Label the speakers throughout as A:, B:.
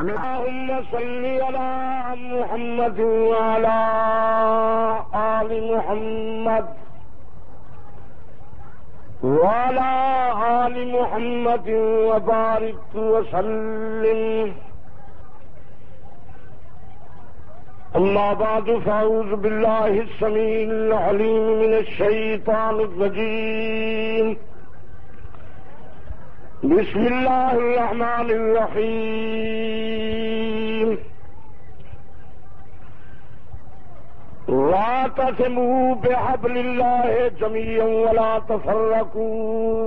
A: اللهم صل على محمد وعلى آل محمد وعلى آل محمد وبارك وسلم. أما بعد فأعوذ بالله السميع العليم من الشيطان الرجيم. بسم الله الرحمن الرحيم. واعتصموا بحبل الله جميعا ولا تفرقوا.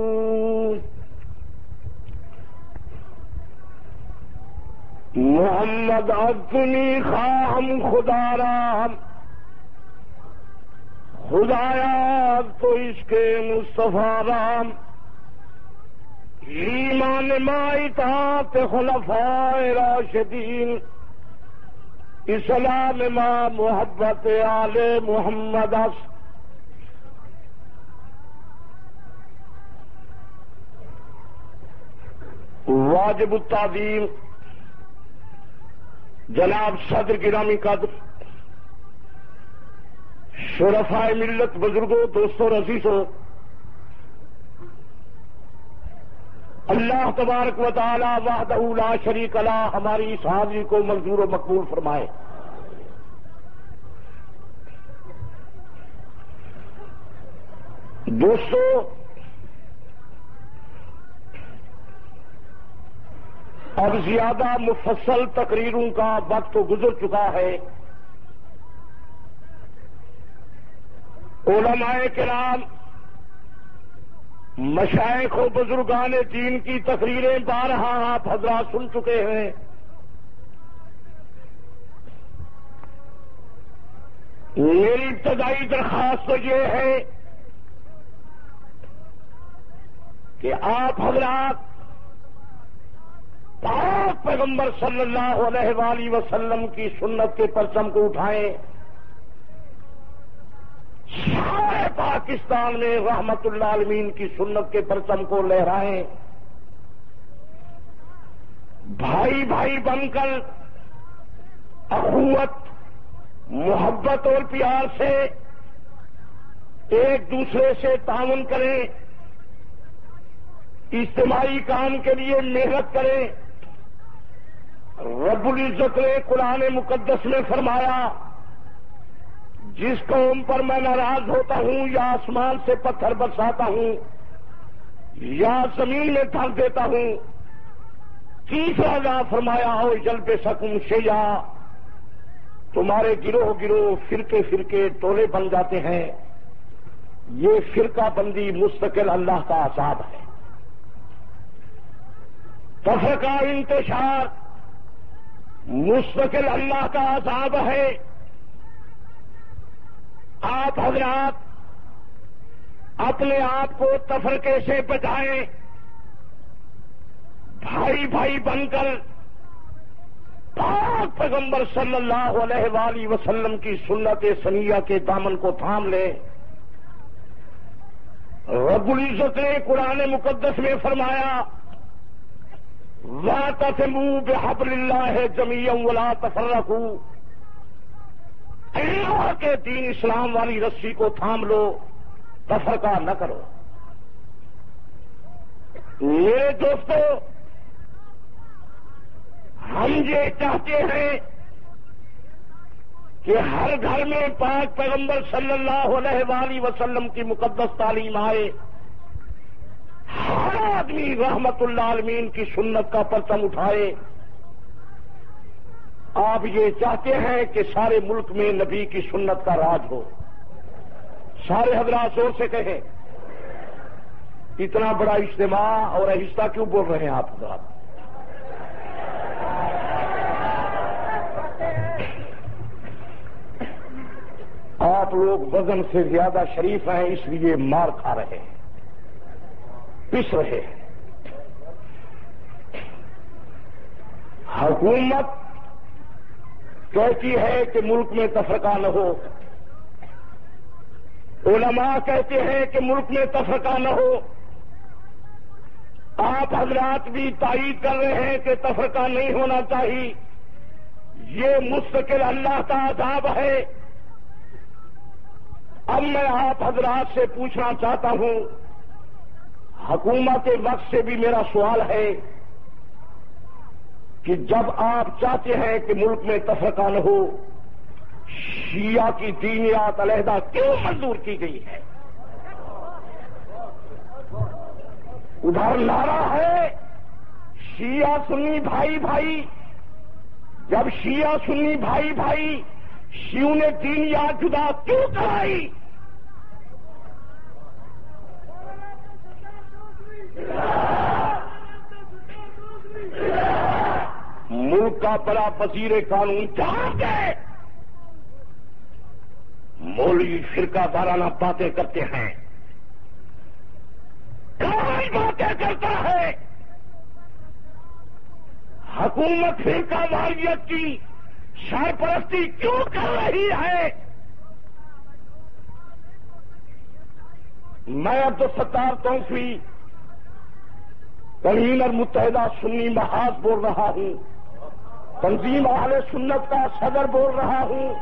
A: محمد ابنی خواہم خدا رام خدایا تو اس کے مصطفیٰ رام ایمان مائی تا خلفائے راشدین، اسلام ما محبت آل محمد اس واجب التعظیم، جناب صدر گرامی قدر، شرفائے ملت بزرگوں، دوستوں رزیزوں اللہ تبارک و تعالی وحدہ لا شریک اللہ ہماری اس حاضری کو منظور و مقبول فرمائے۔ دوستو، اب زیادہ مفصل تقریروں کا وقت گزر چکا ہے۔ علماء کرام مشائق و بزرگان دین کی تقریریں بارہا آپ حضرات سن چکے ہیں۔ میری ابتدائی درخواست تو یہ ہے کہ آپ حضرات پاک پیغمبر صلی اللہ علیہ وآلہ وسلم کی سنت کے پرچم کو اٹھائیں۔ سارے پاکستان میں رحمت اللہ عالمین کی سنت کے پرچم کو لہرائیں بھائی بھائی بن کر اخوت، محبت اور پیار سے ایک دوسرے سے تعاون کریں۔ اجتماعی کام کے لیے محنت کریں۔ رب العزت نے قرآن مقدس میں فرمایا جس قوم پر میں ناراض ہوتا ہوں یا آسمان سے پتھر برساتا ہوں یا زمین میں تھک دیتا ہوں، تیسرا جا فرمایا ہو جل پہ سکوں شیا تمہارے گروہ گروہ فرقے فرقے ٹولے بن جاتے ہیں۔ یہ فرقہ بندی مستقل اللہ کا آزاد ہے۔ کفر کا انتشار مستقل اللہ کا عذاب ہے۔ آپ حضرات اپنے آپ کو تفرقے سے بچائیں، بھائی بھائی بن کر پاک پیغمبر صلی اللہ علیہ وآلہ وسلم کی سنت سنیہ کے دامن کو تھام لیں۔ رب العزت نے قرآن مقدس میں فرمایا منہ بحبل اللہ ہے ولا تفرقو۔ کے دین اسلام والی رسی کو تھام لو، تفرقہ نہ کرو۔ میرے دوستو، ہم یہ چاہتے ہیں کہ ہر گھر میں پاک پیغمبر صلی اللہ علیہ وآلہ وسلم کی مقدس تعلیم آئے۔ ہر آدمی رحمت اللہ عالمین کی سنت کا پرچم اٹھائے۔ آپ یہ چاہتے ہیں کہ سارے ملک میں نبی کی سنت کا راج ہو۔ سارے حضرات زور سے کہیں، اتنا بڑا اجتماع اور آہستہ کیوں بول رہے ہیں آپ حضرات؟ آپ لوگ وزن سے زیادہ شریف ہیں، اس لیے مار کھا رہے ہیں، پس رہے ہیں۔ حکومت کہتی ہے کہ ملک میں تفرقہ نہ ہو۔ علماء کہتے ہیں کہ ملک میں تفرقہ نہ ہو۔ آپ حضرات بھی تائید کر رہے ہیں کہ تفرقہ نہیں ہونا چاہیے۔ یہ مستقل اللہ کا عذاب ہے۔ اب میں آپ حضرات سے پوچھنا چاہتا ہوں۔ حکومت کے وقت سے بھی میرا سوال ہے۔ کہ جب آپ چاہتے ہیں کہ ملک میں تفرقہ نہ ہو، شیعہ کی دینیات علیحدہ کیوں منظور کی گئی ہے؟ ادھر نعرہ ہے، شیعہ سنی بھائی بھائی، جب شیعہ سنی بھائی بھائی شیو نے دینیات جدا کیوں کرائی؟ ملک کا بڑا وزیر قانون جہاں گئے مولوی فرقہ وارانہ باتیں کرتے ہیں۔ باتیں کرتا ہے۔ حکومت فرقہ واریت کی سرپرستی کیوں کر رہی ہے؟ میں عبد الستار توفی کنوینر متحدہ سنی محاذ بول رہا ہوں۔ تنظیم اہل سنت کا صدر بول رہا ہوں۔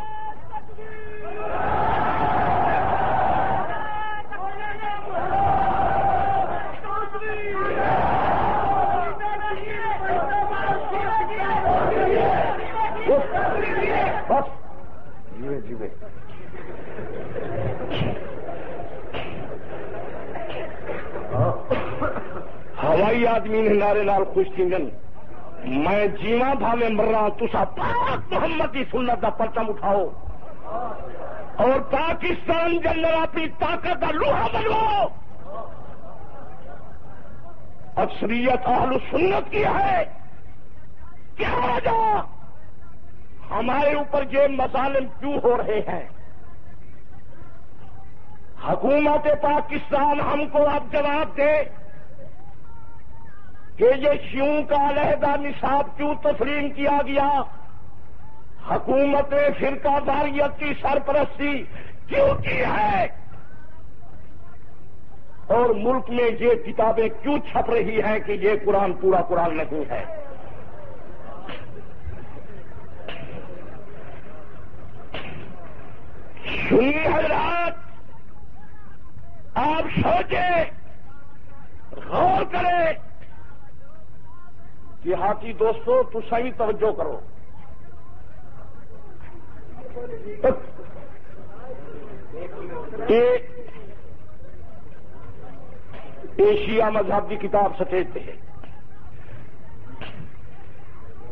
A: بس۔ جیوے جیوے۔ ہاں۔ ہوائی آدمی نے نعرے لال خوش تھیں میں جیوا تھا میں مر رہا تسا پاک محمد کی سنت کا پرچم اٹھاؤ۔ اور پاکستان کے اندر اپنی طاقت کا لوہا بنواؤ اکثریت اہل سنت کی ہے۔ کیا وجہ؟ ہمارے اوپر یہ مظالم کیوں ہو رہے ہیں؟ حکومت پاکستان ہم کو اب جواب دے۔ کہ یہ شیوں کا علیحدہ نصاب کیوں تسلیم کیا گیا؟ حکومت نے فرقہ داریت کی سرپرستی کیوں کی ہے؟ اور ملک میں یہ کتابیں کیوں چھپ رہی ہیں کہ یہ قرآن پورا قرآن نہیں ہے؟ سنی حضرات، آپ سوچیں، غور کریں۔ دیہاتی دوستوں تو توجہ کرو۔ ایشیا مذہب کی کتاب سچیتے ہیں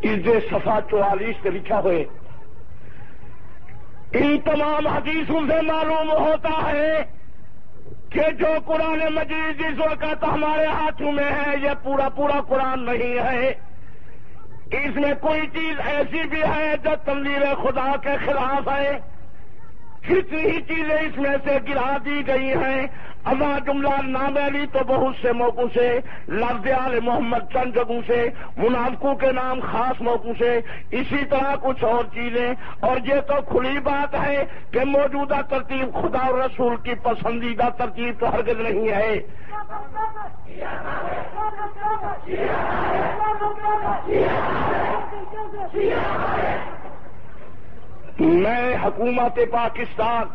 A: اس دے سفا چوالیس سے لکھا ہوئے ان تمام حدیثوں سے معلوم ہوتا ہے کہ جو قرآن مجید جس وقت ہمارے ہاتھوں میں ہے، یہ پورا پورا قرآن نہیں ہے۔ اس میں کوئی چیز ایسی بھی ہے جو تنظیر خدا کے خلاف ہے۔ ہی چیزیں اس میں سے گرا دی گئی ہیں۔ اما جملہ ناملی تو بہت سے موقع سے، لفظ عال محمد چند جگہوں سے، منافقوں کے نام خاص موقع سے۔ اسی طرح کچھ اور چیزیں۔ اور یہ تو کھلی بات ہے کہ موجودہ ترتیب خدا اور رسول کی پسندیدہ ترتیب تو ہرگز نہیں ہے۔ جی ہاں۔ میں حکومت پاکستان،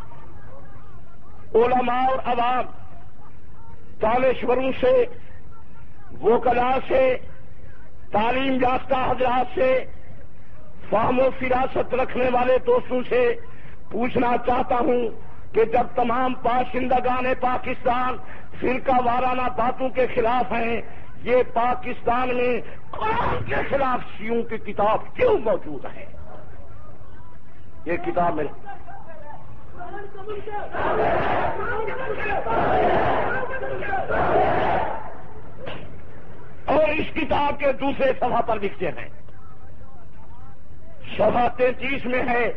A: علماء اور عوام تالشوروں سے وکلا سے، تعلیم یافتہ حضرات سے، فہم و فراست رکھنے والے دوستوں سے پوچھنا چاہتا ہوں کہ جب تمام باشندگان پاکستان فرقہ وارانہ باتوں کے خلاف ہیں، یہ پاکستان میں قرآن کے خلاف سیوں کی کتاب کیوں موجود ہے؟ یہ کتاب میرے اور اس کتاب کے دوسرے سبھا پر لکھتے ہیں۔ سبھا تینتیس میں ہے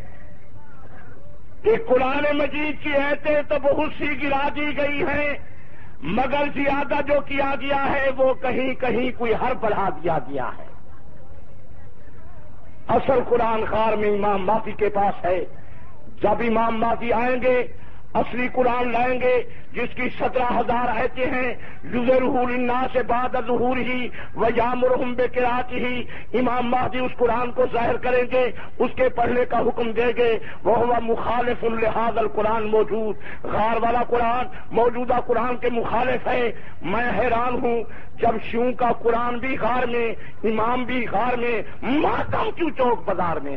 A: کہ قرآن مجید کی ایتیں تو بہت سی گرا دی گئی ہیں، مگر زیادہ جو کیا گیا ہے، وہ کہیں کہیں کوئی ہر بڑھا دیا گیا ہے۔ اصل قرآن خار میں امام مافی کے پاس ہے۔ جب امام مافی آئیں گے، اصلی قرآن لائیں گے جس کی سترہ ہزار ایتے ہیں النا سے بعد ظہور ہی و یا مرحم بے ہی، امام مہدی اس قرآن کو ظاہر کریں گے، اس کے پڑھنے کا حکم دیں گے وہ ہوا مخالف الحاظ القرآن موجود۔ غار والا قرآن، موجودہ قرآن کے مخالف ہے۔ میں حیران ہوں، جب شیوں کا قرآن بھی غار میں، امام بھی غار میں، ماتم کیوں چوک بازار میں؟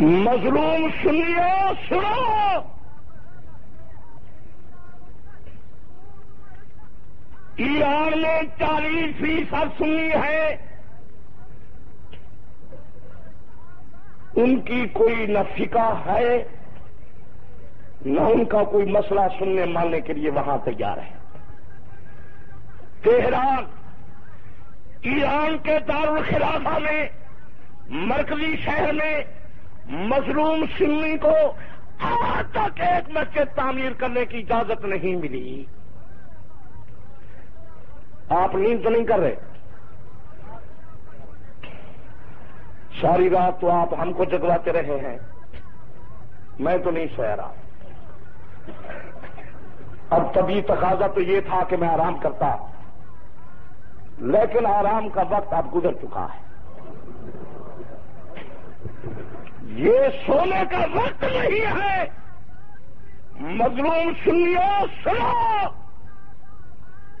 A: مظلوم سنیے، سنو! ایران میں چالیس فیصد سنی ہے۔ ان کی کوئی نہ ہے، نہ ان کا کوئی مسئلہ سننے ماننے کے لیے وہاں تیار ہے۔ تہران، ایران کے دارالخلافہ میں، مرکزی شہر میں مظلوم سنی کو آج تک ایک مسجد تعمیر کرنے کی اجازت نہیں ملی۔ آپ نیند تو نہیں کر رہے؟ ساری رات تو آپ ہم کو جگواتے رہے ہیں۔ میں تو نہیں سہ رہا اب تبھی تقاضا تو یہ تھا کہ میں آرام کرتا۔ لیکن آرام کا وقت اب گزر چکا ہے۔ یہ سونے کا وقت نہیں ہے۔ مظلوم سنیو، سنو۔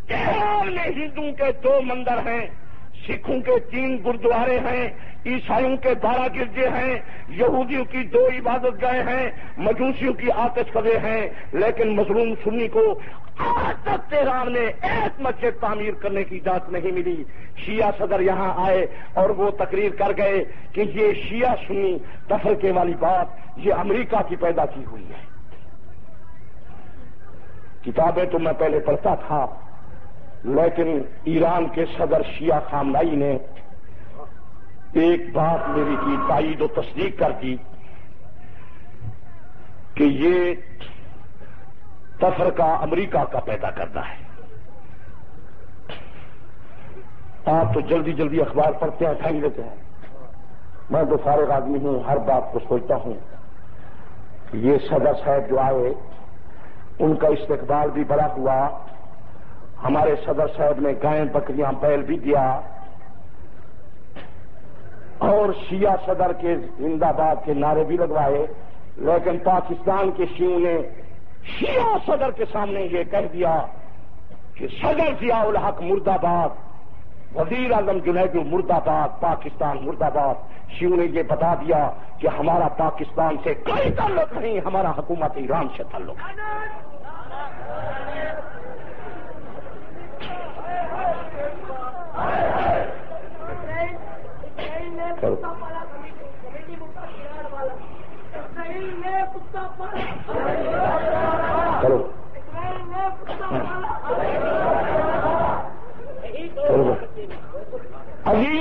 A: کیرال میں ہندو کے دو مندر ہیں، سکھوں کے تین گردوارے ہیں عیسائیوں کے بارہ گرجے ہیں، یہودیوں کی دو عبادت گاہیں ہیں، مجوسیوں کی آتش قدے ہیں، لیکن مظلوم سنی کو آج تک تہران میں ایک مسجد تعمیر کرنے کی اجازت نہیں ملی۔ شیعہ صدر یہاں آئے اور وہ تقریر کر گئے کہ یہ شیعہ سنی تفرقے والی بات، یہ امریکہ کی پیدا کی ہوئی ہے۔ کتابیں تو میں پہلے پڑھتا تھا، لیکن ایران کے صدر شیعہ خامنائی نے ایک بات میری کی تائید و تصدیق کر دی کہ یہ تفرقہ امریکہ کا پیدا کرتا ہے۔ آپ تو جلدی جلدی اخبار پڑھتے ہیں پھینک دیتے ہیں۔ میں تو فارغ آدمی ہوں، ہر بات کو سوچتا ہوں۔ یہ صدر صاحب جو آئے، ان کا استقبال بھی بڑا ہوا۔ ہمارے صدر صاحب نے گائے بکریاں بیل بھی دیا۔ اور شیعہ صدر کے زندہ باد کے نعرے بھی لگوائے، لیکن پاکستان کے شیوں نے شیعہ صدر کے سامنے یہ کہہ دیا کہ صدر ضیاء الحق مرد آباد وزیر اعظم جنید مرد آباد پاکستان مرد آباد شیو نے یہ بتا دیا کہ ہمارا پاکستان سے کوئی تعلق نہیں، ہمارا حکومت ایران سے تعلق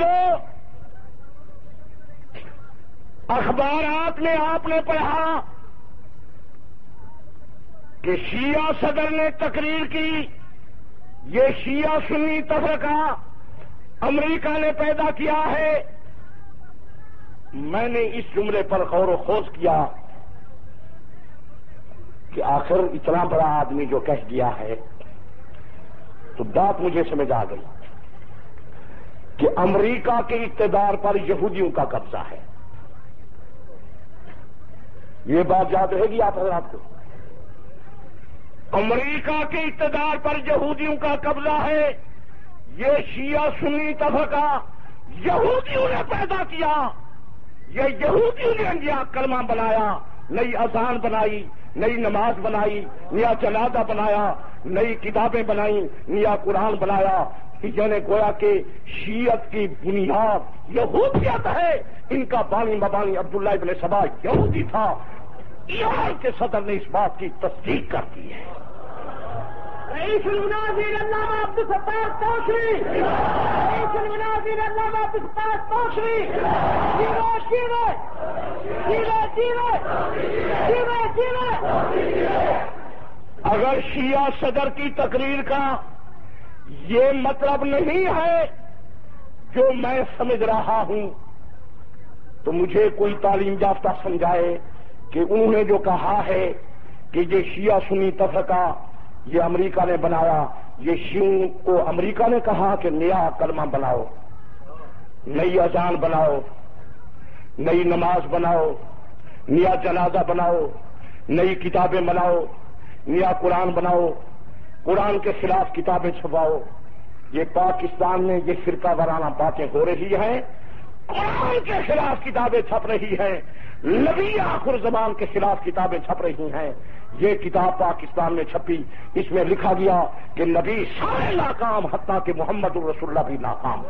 A: ہے اخبارات میں آپ نے پڑھا کہ شیعہ صدر نے تقریر کی۔ یہ شیعہ سنی تفرقہ امریکہ نے پیدا کیا ہے۔ میں نے اس جملے پر غور و خوض کیا کہ آخر اتنا بڑا آدمی جو کہہ گیا ہے، تو بات مجھے سمجھ آ گئی کہ امریکہ کے اقتدار پر یہودیوں کا قبضہ ہے۔ یہ بات یاد رہے گی آپ حضرات کو۔ امریکہ کے اقتدار پر یہودیوں کا قبضہ ہے، یہ شیعہ سنی طبقہ یہودیوں نے پیدا کیا۔ یہ یہودیوں نے انجیا کلمہ بنایا، نئی اذان بنائی، نئی نماز بنائی، نیا جنازہ بنایا، نئی کتابیں بنائی، نیا قرآن بنایا۔ یعنی گویا کہ شیعت کی بنیاد یہودیت ہے۔ ان کا بانی مبانی عبداللہ ابن سبا یہودی تھا۔ ایران کے صدر نے اس بات کی تصدیق کر دی ہے۔ رئیس المناظر علامہ عبد الفتاح توشری رئیس المناظر علامہ عبد الفتاح توشری جیوے۔ جیوے جیوے۔ جیوے جیوے۔ اگر شیعہ صدر کی تقریر کا یہ مطلب نہیں ہے جو میں سمجھ رہا ہوں، تو مجھے کوئی تعلیم یافتہ سمجھائے کہ انہوں نے جو کہا ہے کہ یہ شیعہ سنی تفرقہ یہ امریکہ نے بنایا۔ یہ شیوں کو امریکہ نے کہا کہ نیا کلمہ بناؤ، نئی اذان بناؤ، نئی نماز بناؤ، نیا جنازہ بناؤ، نئی کتابیں بناؤ، نیا قرآن بناؤ، قرآن کے خلاف کتابیں چھپاؤ۔ یہ پاکستان میں یہ فرقہ وارانہ باتیں ہو رہی ہیں۔ قرآن کے خلاف کتابیں چھپ رہی ہیں۔ نبی آخر زبان کے خلاف کتابیں چھپ رہی ہیں۔ یہ کتاب پاکستان میں چھپی، اس میں لکھا گیا کہ نبی سارے ناکام، حتیٰ کہ محمد الرسول اللہ بھی ناکام۔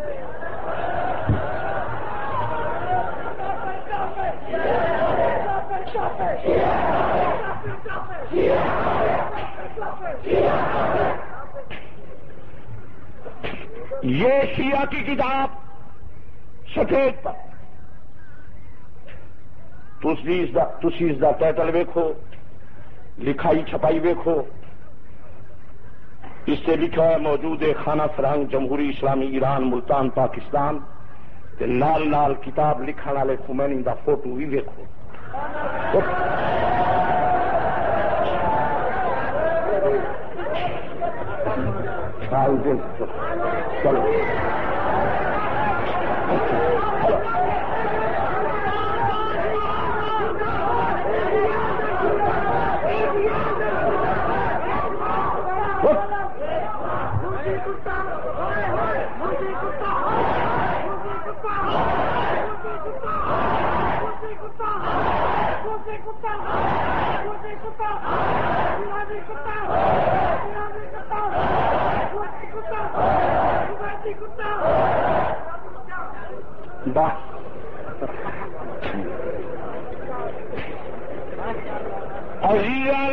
A: یہ شیعہ کی کتاب سفید پر۔ تسی اس دا ٹائٹل ویکو لکھائی چھپائی ویکو اس سے لکھا ہے موجود ہے خانہ فرنگ جمہوری اسلامی ایران، ملتان، پاکستان۔ نال نال کتاب لکھنے والے خمینی دا فوٹو بھی ویکو چلو۔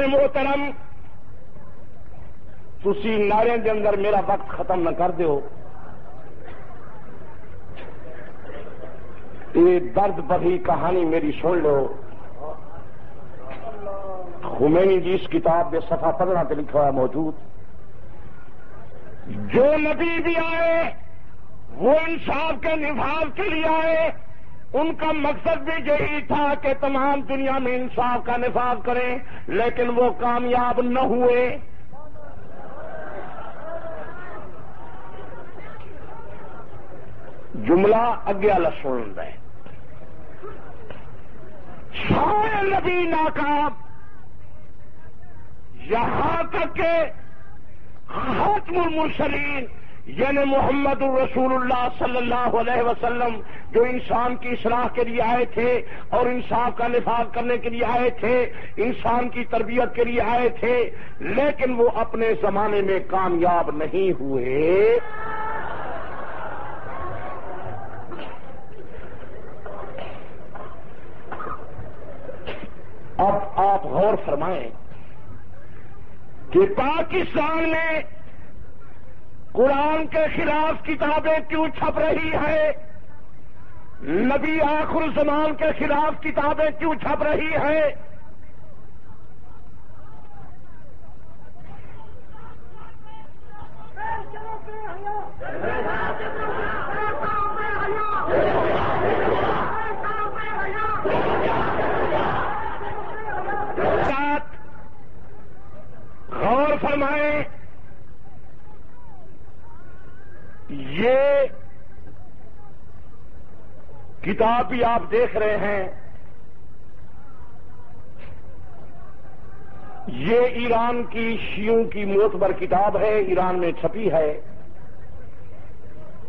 A: محترم، تسی نعرے دے اندر میرا وقت ختم نہ کر دیو۔ یہ درد بھری کہانی میری سن لو۔ خمینی جی اس کتاب میں سفا پندرہ پہ لکھا ہوا موجود۔ جو نبی بھی آئے، وہ انصاف کے نفاذ کے لیے آئے، ان کا مقصد بھی یہی تھا کہ تمام دنیا میں انصاف کا نفاذ کریں، لیکن وہ کامیاب نہ ہوئے۔ جملہ اگے والا سن رہے سارے نبی ناکام یہاں تک کہ ختم المرسلین یعنی محمد الرسول اللہ صلی اللہ علیہ وسلم، جو انسان کی اصلاح کے لیے آئے تھے اور انصاف کا نفاذ کرنے کے لیے آئے تھے، انسان کی تربیت کے لیے آئے تھے، لیکن وہ اپنے زمانے میں کامیاب نہیں ہوئے۔ اب آپ غور فرمائیں۔ کہ پاکستان میں قرآن کے خلاف کتابیں کیوں چھپ رہی ہے نبی آخر زمان کے خلاف کتابیں کیوں چھپ رہی ہے کتاب بھی آپ دیکھ رہے ہیں۔ یہ ایران کی شیوں کی موتبر کتاب ہے، ایران میں چھپی ہے۔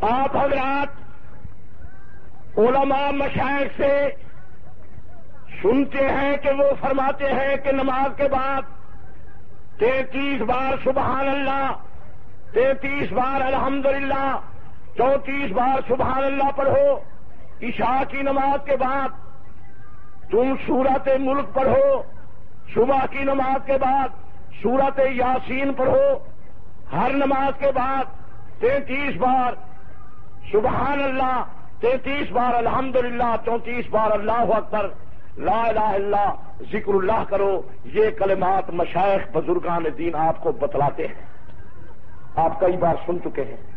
A: آپ حضرات علماء مشائق سے سنتے ہیں کہ وہ فرماتے ہیں کہ نماز کے بعد تینتیس بار سبحان اللہ، تینتیس بار الحمدللہ، چونتیس بار سبحان اللہ پڑھو۔ عشاء کی نماز کے بعد تم سورت ملک پڑھو، صبح کی نماز کے بعد سورت یاسین پڑھو، ہر نماز کے بعد تینتیس بار سبحان اللہ، تینتیس بار الحمدللہ، چونتیس بار اللہ اکبر، لا الہ اللہ ذکر اللہ کرو، یہ کلمات مشائق بزرگان دین آپ کو بتلاتے ہیں۔ آپ کئی بار سن چکے ہیں۔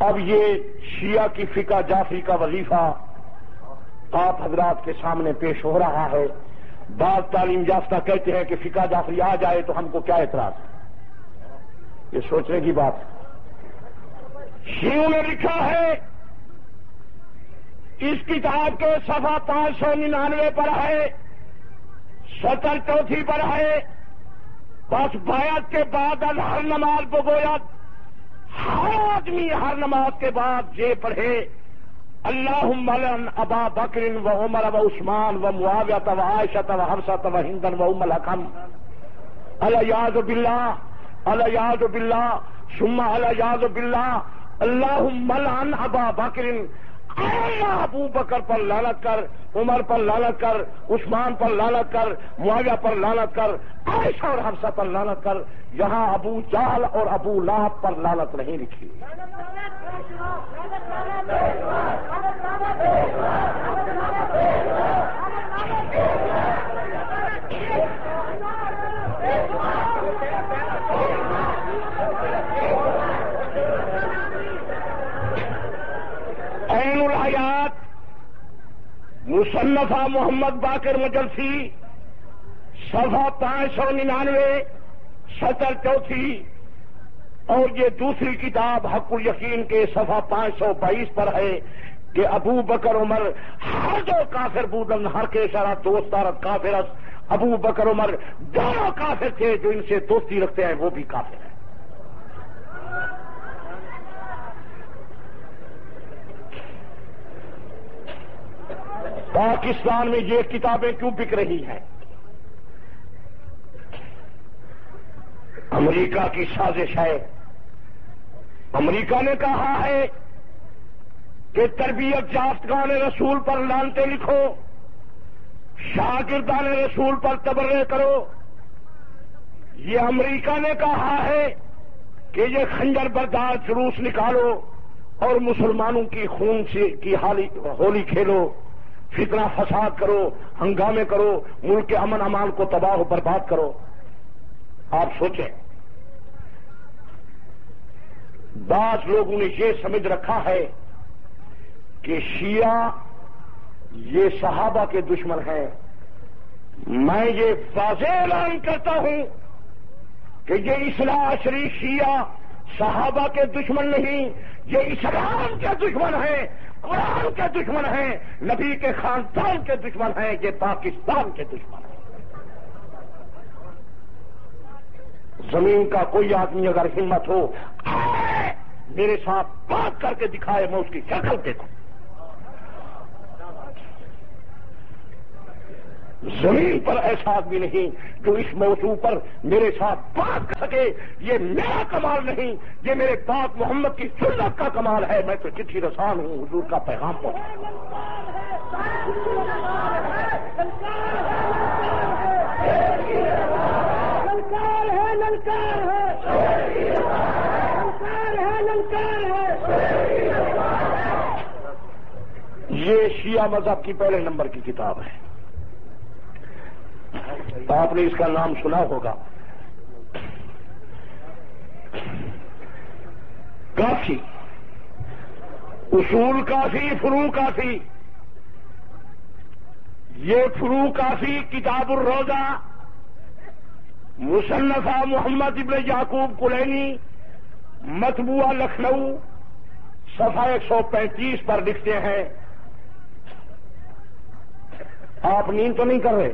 A: اب یہ شیعہ کی فقہ جعفری کا وظیفہ آپ حضرات کے سامنے پیش ہو رہا ہے۔ بعض تعلیم یافتہ کہتے ہیں کہ فقہ جعفری آ جائے تو ہم کو کیا اعتراض؟ ہے یہ سوچنے کی بات۔ شیوں نے لکھا ہے، اس کتاب کے سفا پانچ سو ننانوے پر ہے ستر چوتھی پر ہے۔ بس بیعت کے بعد ہر نماز بگویت ہر آدمی ہر نماز کے بعد یہ پڑھے اللہ ملن ابا بکرین و عمر و عثمان و معاویہ و عائشہ و حفصہ و ہندن و ام الحکم۔ الیاز بلّہ الیاز بلّہ شما الیاز بلّہ اللہ ملن ابا ابو بکر پر لالت کر عمر پر لالت کر عثمان پر لالت کر معاویہ پر لالت کر عائشہ اور حفصہ پر لالت کر یہاں ابو جال اور ابو لاب پر لالت نہیں لکھی مصنفہ محمد باقر مجلسی، صفحہ پانچ سو ننانوے ستر چوتھی، اور یہ دوسری کتاب حق الیقین کے صفحہ پانچ سو بائیس پر ہے کہ ابو بکر عمر ہر جو کافر بودن، ہر کے سارا دوست کافرس ابو بکر عمر دونوں کافر تھے جو ان سے دوستی رکھتے ہیں، وہ بھی کافر ہیں۔ پاکستان میں یہ کتابیں کیوں بک رہی ہیں؟ امریکہ کی سازش ہے۔ امریکہ نے کہا ہے کہ تربیت یافتگان رسول پر لانتے لکھو، شاگردان رسول پر تبرے کرو۔ یہ امریکہ نے کہا ہے کہ یہ خنجر بردار جلوس نکالو اور مسلمانوں کی خون سے کی ہولی کھیلو۔ فتنہ فساد کرو، ہنگامے کرو، ملک کے امن امان کو تباہ و برباد کرو۔ آپ سوچیں۔ بعض لوگوں نے یہ سمجھ رکھا ہے کہ شیعہ یہ صحابہ کے دشمن ہیں۔ میں یہ واضح اعلان کرتا ہوں کہ یہ اصلاح شریف شیعہ صحابہ کے دشمن نہیں، یہ اسلام کے دشمن ہیں، قرآن کے دشمن ہیں، نبی کے خاندان کے دشمن ہیں، یہ پاکستان کے دشمن ہیں۔ زمین کا کوئی آدمی اگر ہمت ہو میرے ساتھ بات کر کے دکھائے، میں اس کی شکل دیکھوں۔ زمین پر ایسا آدمی نہیں جو اس موضوع پر میرے ساتھ بات کر سکے، یہ میرا کمال نہیں، یہ میرے پاک محمد کی سنت کا کمال ہے۔ میں تو چٹھی رسان ہوں، حضور کا پیغام پہنچا یہ شیعہ مذہب کی پہلے نمبر کی کتاب ہے۔ آپ نے اس کا نام سنا ہوگا۔ کافی۔ اصول کافی فرو کافی۔ یہ فرو کافی کتاب الروزہ مصنفہ محمد ابن یعقوب کلینی متبوعہ لکھنؤ، صفحہ ایک سو پینتیس پر لکھتے ہیں۔ آپ نیند تو نہیں کر رہے؟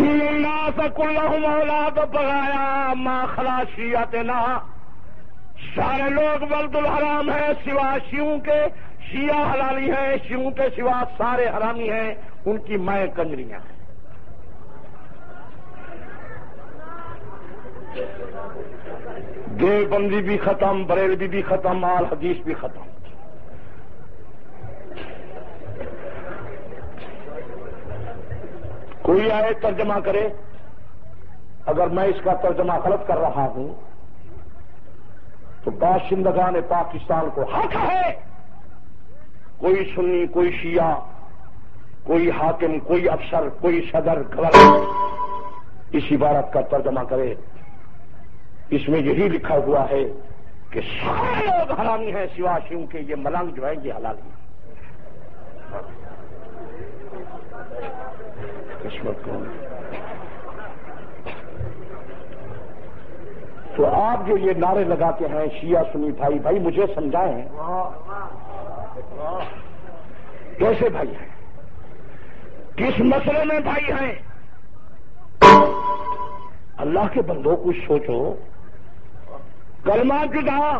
A: مولا تو پگایا ماں خلاشیت نہ۔ سارے لوگ ولد الحرام ہیں، سوا شیوں کے۔ شیعہ حلالی ہیں، شیوں کے سوا سارے حرامی ہیں۔ ان کی مائیں کنجریاں ہیں۔ دیو بندی بھی ختم، بریلوی بھی ختم، آل حدیث بھی ختم۔ کوئی آئے ترجمہ کرے، اگر میں اس کا ترجمہ غلط کر رہا ہوں، تو باشندگان پاکستان کو حق ہے۔ کوئی سنی، کوئی شیعہ، کوئی حاکم، کوئی افسر، کوئی صدر غلط اس عبارت کا ترجمہ کرے۔ اس میں یہی لکھا ہوا ہے کہ سارے لوگ حرامی ہیں سوا شیوں کے یہ ملنگ جو ہے یہ حلال ہیں۔ قسمت کون تو آپ جو یہ نعرے لگاتے ہیں، شیعہ سنی بھائی بھائی مجھے سمجھائیں۔ کیسے بھائی ہیں؟ کس مسئلے میں بھائی ہیں؟ اللہ کے بندوں کچھ سوچو۔ کلمہ جدا،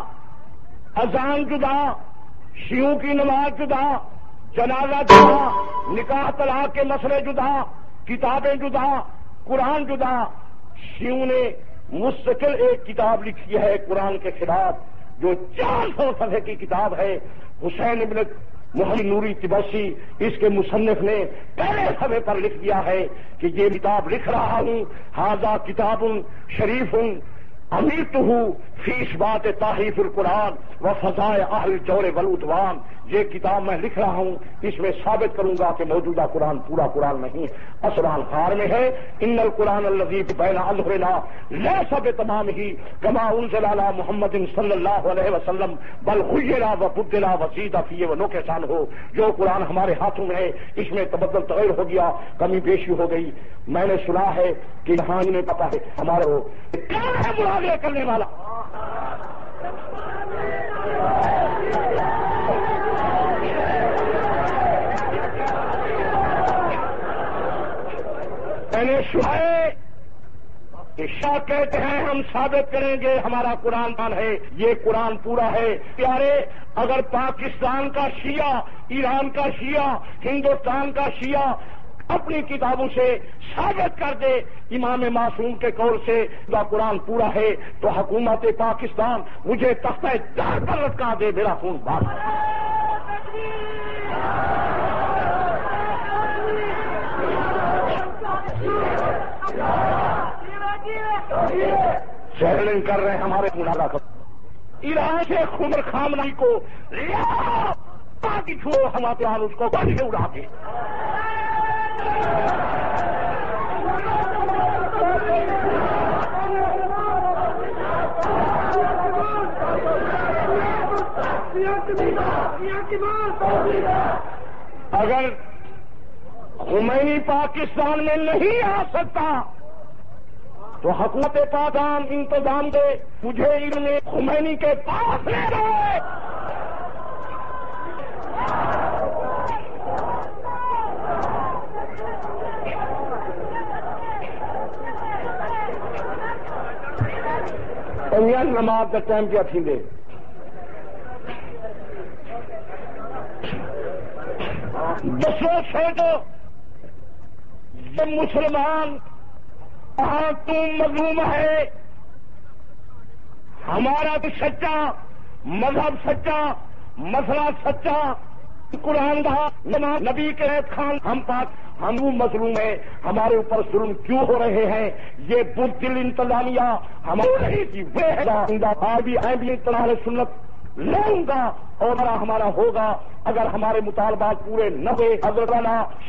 A: اذان جدا شیوں کی نماز جدا، جنازہ جدا، نکاح طلاق کے مسئلے جدا کتابیں جدا، قرآن جدا۔ شیوں نے مستقل ایک کتاب لکھی ہے، قرآن کے خلاف، جو چار سو صفحے کی کتاب ہے۔ حسین ابن محمد نوری تبسی اس کے مصنف نے پہلے صفحے پر لکھ دیا ہے کہ یہ کتاب لکھ رہا ہوں ہاضا کتاب شریف ہوں امیر تو ہوں فیس بات تاحیف القرآن و فضائے اہل جور ولودوان یہ کتاب میں لکھ رہا ہوں، اس میں ثابت کروں گا کہ موجودہ قرآن پورا قرآن نہیں اسران خار میں ہے۔ ان القرآن الزیب بین الحرا لہ سب تمام ہی کما انزلالہ محمد صلی اللہ علیہ وسلم، بل خیلا و بدلا وسیع فی و نو کسان ہو۔ جو قرآن ہمارے ہاتھوں میں ہے، اس میں تبدل تغیر ہو گیا، کمی بیشی ہو گئی۔ میں نے سنا ہے کہ یہاں انہیں پتا ہے، ہمارے کیا ہے مراغے کرنے والا؟ نے سنائے شاہ کہتے ہیں ہم ثابت کریں گے ہمارا قرآن پان ہے، یہ قرآن پورا ہے۔ پیارے، اگر پاکستان کا شیعہ، ایران کا شیعہ، ہندوستان کا شیعہ اپنی کتابوں سے ثابت کر دے، امام معصوم کے قول سے کا قرآن پورا ہے، تو حکومت پاکستان مجھے تختہ دار پر لٹکا دے، میرا خون بات چیلنج کر رہے ہیں ہمارے منادا کا ایران سے خمر خامنائی کو پارٹی چھوڑو ہمارے یہاں اس کو بڑھ کے اڑا کے اگر خمینی پاکستان میں نہیں آ سکتا۔ تو حکومت پاکستان انتظام دے مجھے علم خمینی کے پاس لے رہے نماز کا ٹائم کیا تھی دے؟ دسو سوچو یہ مسلمان کہاں تم مظلوم ہے، ہمارا بھی سچا، مذہب سچا، مسئلہ سچا، قرآن دہا نبی کے خان، ہم پاس ہم مظلوم ہیں، ہمارے اوپر ظلم کیوں ہو رہے ہیں؟ یہ دل انتظامیہ ہمارے بھی آئیں بھی اطلاع سنت لوں گا اور ہمارا ہوگا۔ اگر ہمارے مطالبات پورے نہ ہوئے، حضرت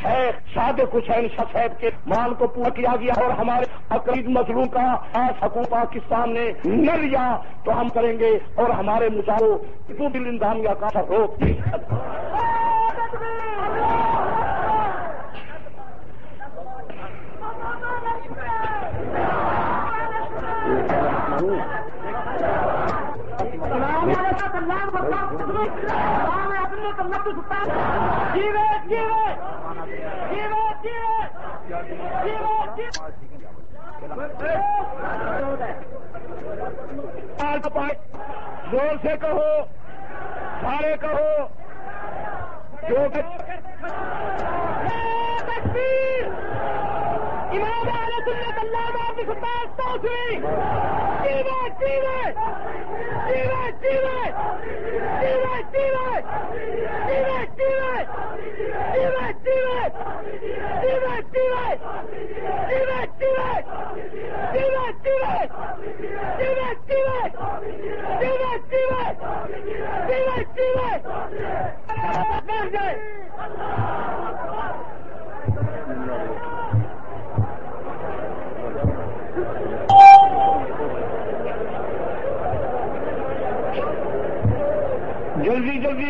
A: شیخ صادق حسین شخصیب کے مان کو پورا کیا گیا اور ہمارے عقید مظلوم کا آج حکومت پاکستان نے نہ لیا، تو ہم کریں گے اور ہمارے مطالعوں دل انتظامیہ کا روک زور سے کہو سارے کہو۔ جو امام علیہ سنت اللہ کی ہوئی۔ جیوے جیوے جیوے۔ جیوے جیوے۔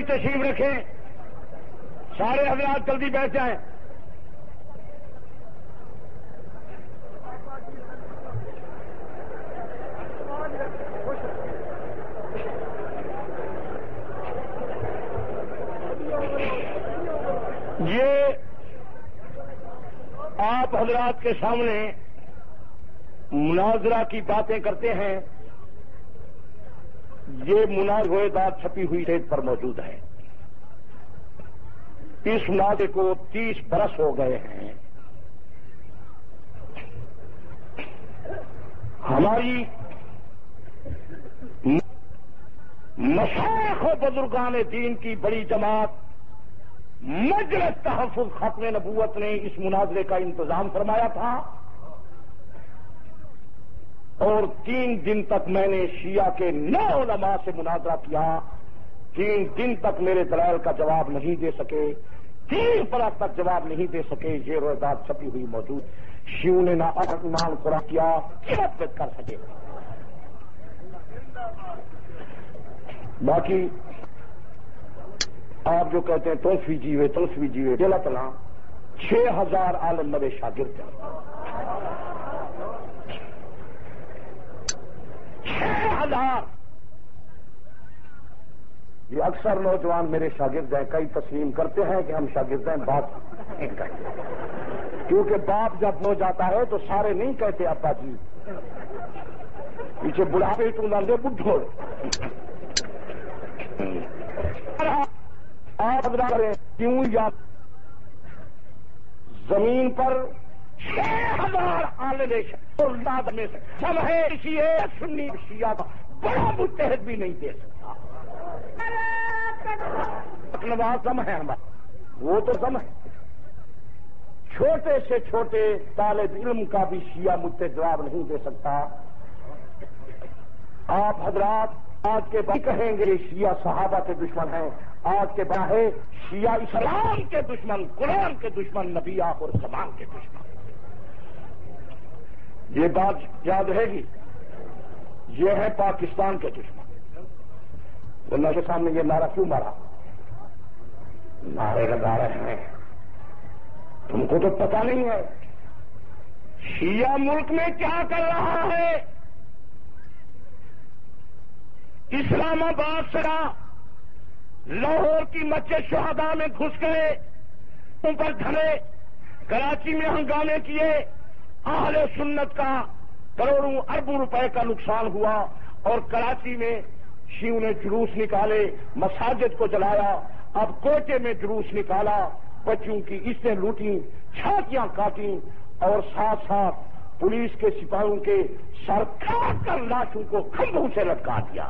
A: تشریف رکھیں۔ سارے حضرات جلدی بیٹھ جائیں۔ یہ آپ حضرات کے سامنے مناظرہ کی باتیں کرتے ہیں۔ یہ مناظر ہوئے دار چھپی ہوئی ریٹ پر موجود ہے۔ اس مناظر کو تیس برس ہو گئے ہیں۔ ہماری مشاخ و بزرگان دین کی بڑی جماعت مجلس تحفظ ختم نبوت نے اس مناظرے کا انتظام فرمایا تھا۔ اور تین دن تک میں نے شیعہ کے نو علماء سے مناظرہ کیا۔ تین دن تک میرے دلائل کا جواب نہیں دے سکے۔ تین برس تک جواب نہیں دے سکے۔ یہ روزگار چھپی ہوئی موجود۔ شیو نے نہ ایمان خورا کیا کر سکے۔ باقی آپ جو کہتے ہیں تلفی جیوے تلفی جیوے دلا تلا، چھ ہزار عالم میرے شاگرد ہیں۔ ہزار۔ یہ اکثر نوجوان میرے شاگرد ہیں کئی تسلیم کرتے ہیں کہ ہم شاگرد ہیں۔ باپ کیونکہ باپ جب ہو جاتا ہے تو سارے نہیں کہتے، ابا جی۔ پیچھے بڑھاپے ٹو ڈال دے بڈھو آپ کیوں یا زمین پر چھ ہزار آلش اولاد میں سے سب ہے سنی شیعہ کا بڑا متحد بھی نہیں دے سکتا۔ نواز سم ہے ہمارا وہ تو سم ہے چھوٹے سے چھوٹے طالب علم کا بھی شیعہ مجھ سے جواب نہیں دے سکتا۔ آپ حضرات آج کے بعد کہیں گے، شیعہ صحابہ کے دشمن ہیں۔ آج کے بعد شیعہ اسلام کے دشمن، قرآن کے دشمن، نبی آپ اور سمان کے دشمن۔ یہ بات یاد رہے گی۔ یہ ہے پاکستان کے دشمن۔ اللہ کے سامنے یہ نعرہ کیوں مارا؟ نعرے لگا رہے ہیں تم کو تو پتا نہیں ہے۔ شیعہ ملک میں کیا کر رہا ہے؟ اسلام آباد سے لاہور کی مسجد شہدا میں گھس گئے ان پر دھرے کراچی میں ہنگامے کیے۔ اہل سنت کا کروڑوں اربوں روپے کا نقصان ہوا اور کراچی میں شیو نے جلوس نکالے، مساجد کو جلایا، اب کوٹے میں جلوس نکالا، بچوں کی عزتیں لوٹی چھاتیاں کاٹی اور ساتھ ساتھ پولیس کے سپاہیوں کے سر کاٹ کر لاشوں کو کھمبوں سے لٹکا دیا۔